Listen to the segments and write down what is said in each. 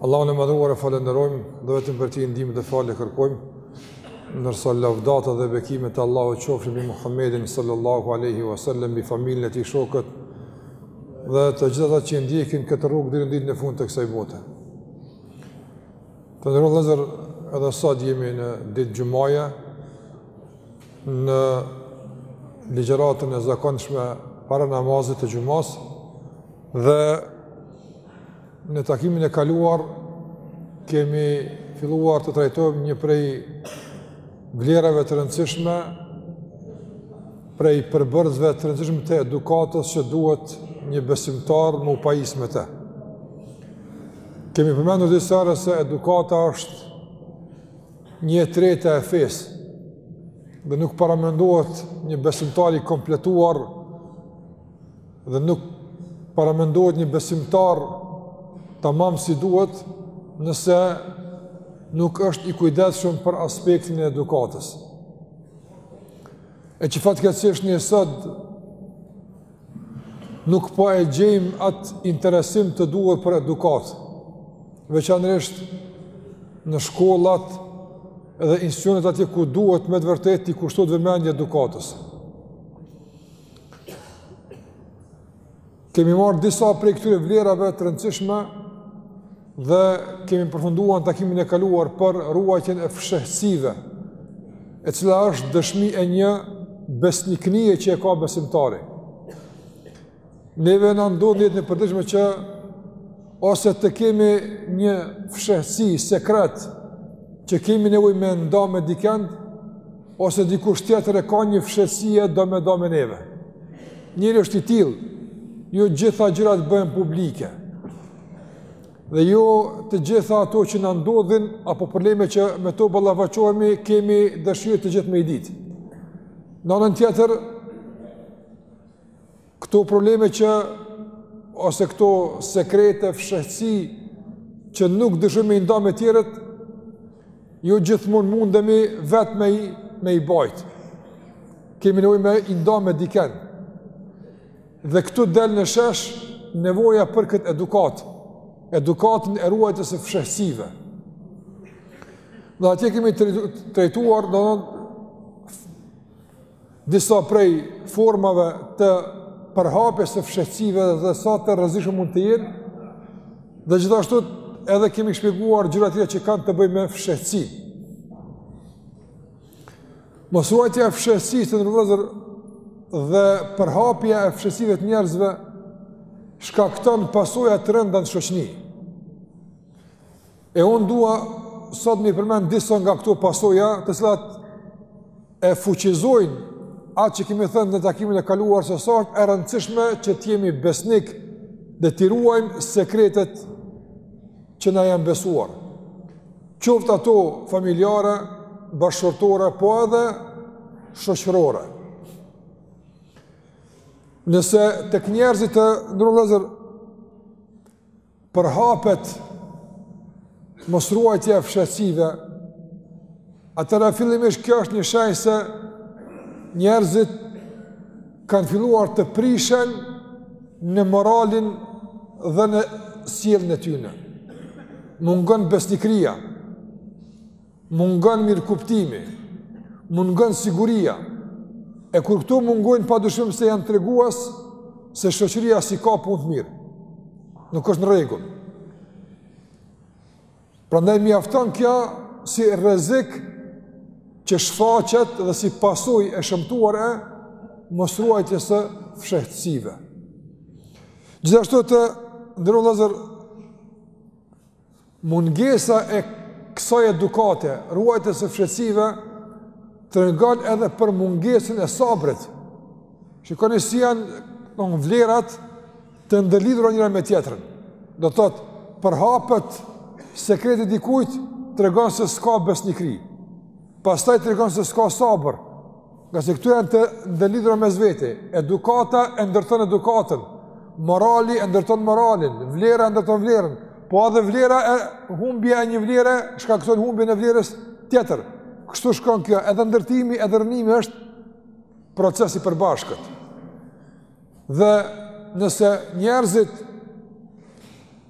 Allahun e Madhëruar e falënderojmë dhe vetëm për ti ndihmë dhe falë kërkojmë. Ndërsa lavdata dhe bekimet e Allahut qofshin mbi Muhammedin sallallahu alaihi wasallam, mbi familjen e tij, shokët dhe të gjithë ata që ndjekin këtë rrugë deri në ditën e fundit të kësaj bote. Të nderuar vëllezër, edhe sot jemi në ditë xhumaje, në ligjëratën e zakonshme para namazit të xhumasë, dhe Në takimin e kaluar kemi filluar të trajtojmë një prej vlerave të rëndësishme, prej përbërësve të rëndësishme të edukatës që duhet një besimtar me u pajis me te. Kemi përmendur disa herë se edukata është një e treta e fesë dhe nuk paramendohet një besimtar i kompletuar dhe nuk paramendohet një besimtar tamam si duhet nëse nuk është i kujdesshëm për aspektin e edukatës. E që fatkeqësisht ne sot nuk po e gjejmë atë interesim të duhur për edukatë, veçanërisht në shkollat dhe institucionet atje ku duhet me të vërtetë t'i kushtohet vëmendje edukatës. Kemi marrë disa prej këtyre vlerave të rëndësishme dhe kemi përfunduar në takimin e kaluar për ruajtjen e fshehtësive, e cila është dëshmi e një besnikërie që e ka besimtari. Neve na ndodh në jetën e përditshme që ose të kemi një fshehtësi sekret që kemi nevojë me nda me dikend, ose dikush tjetër e ka një fshehtësi e do me nda me neve. Njeriu është i tillë, jo gjitha gjërat bëhen publike. Dhe jo të gjitha ato që na ndodhin apo probleme që me to ballafaqohemi, kemi dëshirë të gjithë me i ditë. Në anën tjetër, Këto probleme që, ose këto sekrete, fshehtësi, që nuk dëshirojmë me i nda me tjerët, jo gjithmonë mundemi vetë me i, me i bajtë. Kemi nevojë me i nda me dikend. Dhe këtu del në shesh nevoja për këtë edukatë, edukatën e ruajtjes së fshehtësive. Dhe atje kemi trajtuar, dhe dhe Disa prej formave të përhapjes së fshehtësive dhe sa të rrezikshme mund të jenë. Dhe gjithashtu edhe kemi shpjeguar gjëra tjera që kanë të bëjnë me fshehtësi. Mosruajtja e fshehtësisë të nderuar vëllezër dhe përhapja e fshehtësive të njerëzve shkakton pasoja të rënda në shoqëri. E unë dua sot me i përmend disa nga këto pasoja të cilat e fuqizojnë atë që kemi thënë në takimin e kaluar se sa është e rëndësishme që të jemi besnikë dhe t'i ruajmë sekretet që na janë besuar. Qoftë ato familjare, bashkëshortore, po edhe shoqërore. Nëse tek njerëzit të nderuar vëllezër përhapet mosruajtja e fshehtësive, atëherë fillimisht kjo është një shenjë se njerëzit kanë filluar të prishen në moralin dhe në sjelljen e tyre. Mungon besnikëria. Mungon mirëkuptimi, mungon siguria, e kur këto mungojnë pa dyshim se janë tregues se shoqëria s'i ka punët mirë, nuk është në rregull. Prandaj mjafton kjo si rrezik që shfaqet dhe si pasojë e shëmtuar e mosruajtjes së fshehtësive. Gjithashtu të nderuar vëllezër Mungesa e kësaj edukate, ruajtjes së fshehtësive, tregon edhe për mungesën e sabrit. Shikoni si janë vlerat të ndërlidhura njëra me tjetrën. Do të thotë, përhapet sekreti i dikujt, tregon se s'ka besnikëri. Pastaj tregon se s'ka sabër. Ngase këto janë të ndërlidhura mes vete, edukata e ndërton edukatën, morali e ndërton moralin, vlera e ndërton vlerën, po edhe vlera e humbja e një vlere, shkakton humbjen e vlerës tjetër. Kështu shkon kjo, edhe ndërtimi, edhe rrënimi është proces i përbashkët. Dhe nëse njerëzit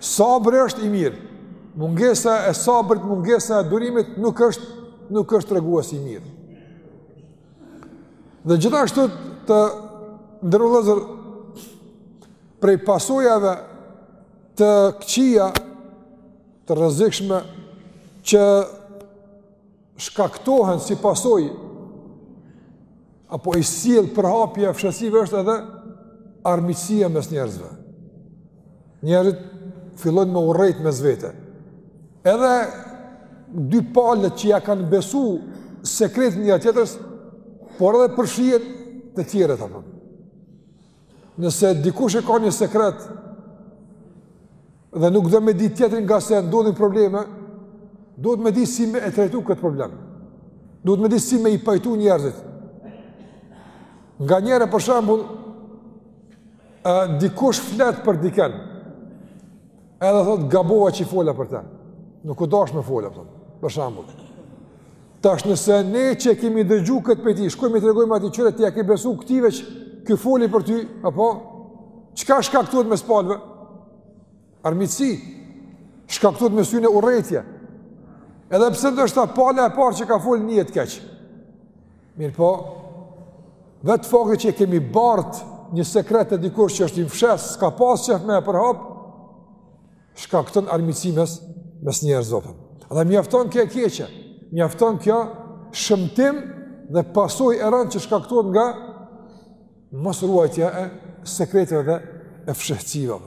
Sabri është i mirë. Mungesa e sabrit, mungesa e durimit nuk është nuk është tregues i mirë. Dhe gjithashtu të nderuar vëllezër prej pasojave të këqija të rrezikshme që shkaktohen si pasojë apo i sjell përhapja e fshehtësive është edhe armiqësia mes njerëzve. Njerëzit fillojnë me u urrejt mes vete. Edhe dy palët që ja kanë besu sekretin njëra-tjetrës, por edhe përfshihen të tjerët apo. Nëse dikush e ka një sekret, dhe nuk do me ditë tjetri ngase ndodhin probleme, duhet me ditë si me e trajtu këtë problem. Duhet me ditë si me i pajtu njerëzit. Nganjëherë për shambull, e, dikush flet për diken, edhe thotë gabova që fola për te. Nuk u dash me fol, për, për shambull. Tash nëse ne që e kemi dëgju këtë prej tij, shkojmë i tregojmë atij qyre, ti i ke besu këtij e ky foli për ty, apo, çka shkaktohet mes palëve? Armiqësi shkaktohet mes tyre e urrejtje. Edhe pse ndoshta pala e parë që ka fol nijet keq. Mirëpo, vetë fakti që kemi bart një sekret të dikujt që është i fshehtë, s'ka pas qejf me e përhap, shkakton armiqësi mes mes njerëzve. Dhe mjafton kjo e keqe, mjafton kjo shëmtim dhe pasojë e rëndë që shkaktohet nga Mos ruajtja e sekreteve dhe e fshehtësive.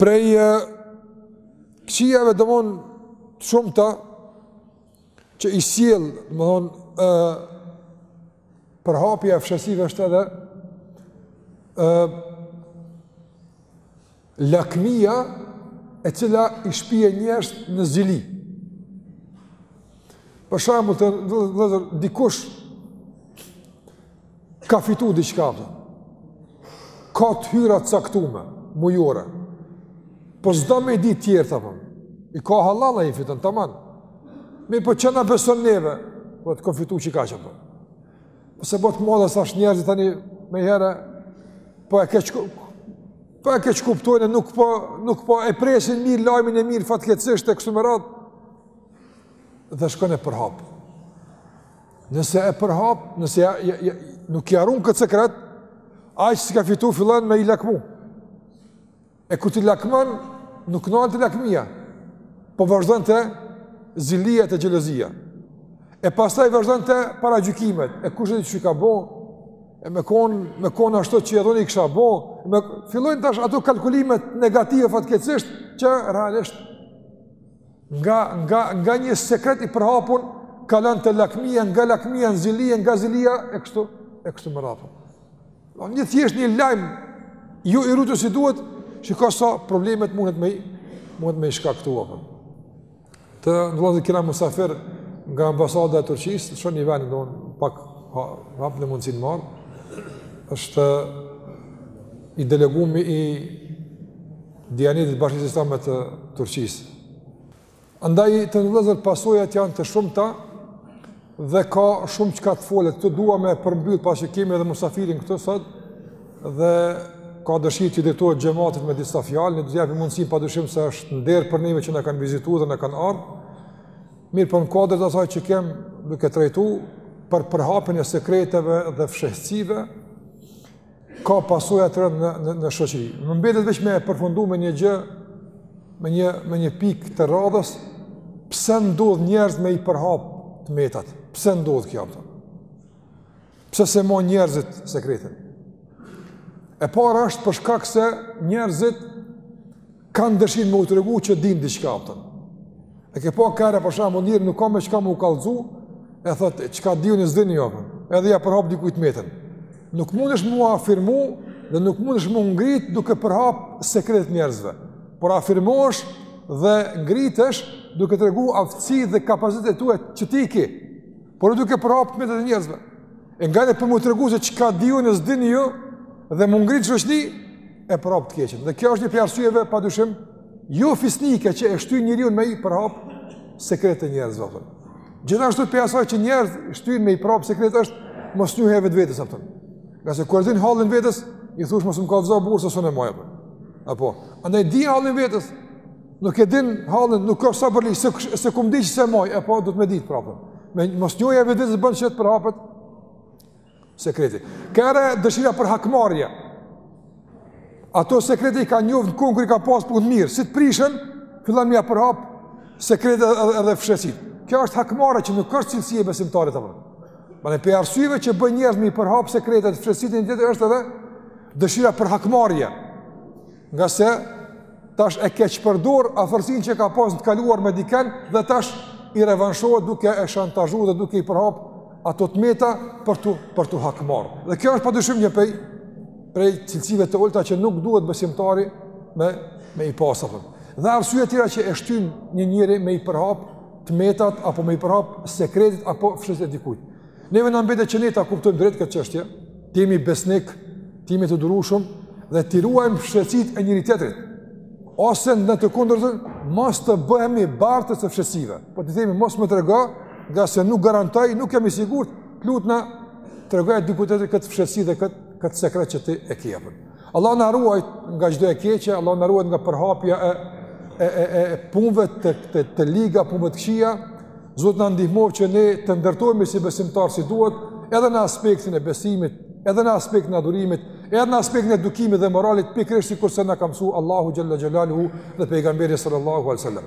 Prej këqijave domethënë të shumta që i sjell, domethënë përhapja e fshehtësive është edhe ë lakmia e cila i shpie njerëzit në zili. Për shembull vëllezër, dikush ka fitu diçka apo, ka të hyra të caktume, mujore, po s'do me i di tjerët, apo, i ka hallall i fitën, taman, mirëpo qe na beson neve, po t'kom fitu qikaq apo. Po s'e bo të madhe se ashtu njerëzit, tani menjëherë, po e keqë, Po e keqkuptojnë, nuk po nuk po e presin mirë lajmin e mirë fatkeqësisht e kështu me radhë. Dhe shkon e përhap. Nëse e përhap, nëse ja, ja, ja, nuk ia run këtë sekret, ata që s'i ka fitu fillon me i lakmu. E kur ti lakmon, nuk nal te lakmia. Po vazhdon te zilia e te xhelozia. E pastaj vazhdon te paragjykimet, e kush e di çka ka bo, e me kon, me kon ashtu që edhe i kisha bo, e me fillojnë tash ato kalkulimet negative fatkeqësisht që realisht nga nga nga një sekret i përhapun kalon te lakmia, nga lakmia te zilia, nga zilia e kështu e kështu me radhë. Domethënë thjesht një lajm jo i rujtun si duhet, shiko sa probleme mundet me mundet me i shkaktu. Të nderuar vëllezër kena musafir nga ambasada e Turqisë, lshoni vend pak, hapne mundësinë ma. Është i delegumi i Dijanetit të Bashkësisë Islame të Turqisë. Andaj të nderuar vëllezër pasojat janë të shumta Dhe ka shumë çka të folet, këtu dua me e përmbyll pasi që kemi edhe musafirin këtu sot dhe ka dëshirë t'i drejtohet xhematit me disa fjalë, ne do t'i japim mundësi pa dyshim se është nder për neve që na kanë vizitu dhe na kanë ardh. Mirëpo në kuadër të asaj që jemi duke trajtu për përhapjen e sekreteve dhe fshehësive, ka pasoja të rënda në, në, në shoqëri. Më mbetet veç me e përfundu me një gjë, me një, me një pikë të radhës, pse ndodh njerëz me i përhap të metat, pse ndodh kjo pëtëm? Pse s'e mbajnë njerëzit sekretin? E para është për shkak se njerëzit Kanë dëshirë me u tregu që dinë diçka ato. E ke pa ka herë për shembull njeri nuk ka me çka me u kallxu, e thotë çka di unë s'dini ju. Edhe ia përhap dikujt të metën. Nuk mundesh m'u afirmu dhe nuk mundesh m'u ngrit duke përhap sekretet e njerëzve. Por afirmohesh dhe ngritesh duke tregu aftësi dhe kapacitetet e tua që ti ke. Por jo duke përhap të metat e njerëzve. E nga dëshira për m'u tregu se çka di unë s'dini ju dhe m'u ngrit në shoqni, e përhap të keqen. Dhe kjo është një prej arsyeve, pa dyshim, jo fisnike që e shtyn njeriun me i përhap sekretet e njerëzve, vëpër. Gjithashtu prej asaj që njerëzit shtyn me i përhap sekretet është mosnjohja e vetvetes, apëtër. Ngase kur e din hallin vetes, i thush mos më kallëzo burrë se s'un e maj, apëtër. Apo, andaj di hallin vetes, Nuk e din hallin, nuk ka sa për ligj, se, se kur e di që s'e maj, e pa, po, don me dit prapë. Mosnjohja e vetit bën që të përhapet sekreti. Ka herë dëshira për hakmarrje. Ato sekrete i ka njoftë në kohën kur i ka pasë punët mirë. Si të prishen, fillan me ia përhap sekretet edhe, edhe fshehtësitë. Kjo është hakmarrja që nuk është cilësi e besimtarit të përë. Domethënë prej arsyeve që bën njerëz me i përhap sekretet, fshehtësitë e një tjetri është edhe dëshira për hakmarrje. Ngase tash e keqpërdor afërsinë që ka pas të kaluar me dikën dhe tash i revanshohet duke e shantazhu dhe duke i përhap ato të meta për t'u për t'u hakmarr. Dhe kjo është pa dyshim një prej prej cilësive të ulta që nuk duhet besimtari me me i pasur. Dhe arsye të tjera që e shtyn një njeri me i përhap të metat apo me i përhap sekretet apo fshehtësitë e dikujt. Neve na mbetet që ne ta kuptojmë drejt këtë çështje, të jemi besnikë, të jemi të durueshëm dhe t'i ruajmë fshehtësitë e njëri-tjetrit, ose në të kundërtën, mos të bëhemi bartës të fshehtësive. Po t'i themi, mos më trego, ngase nuk garantoj, nuk jam i sigurt, të lutna, tregoja dikujt tjetër këtë fshehtësi dhe këtë, këtë sekret që ti e ke. Allah na ruajt nga çdo e keqe, Allah na ruajt nga përhapja e e e e punëve të të, të liga, punëve të këqija. Zot na ndihmo që ne të ndërtohemi si besimtarë si duhet, edhe në aspektin e besimit, edhe në aspektin e adhurimit, edhe në aspektin e edukimit dhe moralit, pikërisht sikurse na ka mësuar Allahu xhalla xhelaluhu dhe pejgamberi sallallahu alajhi wasallam.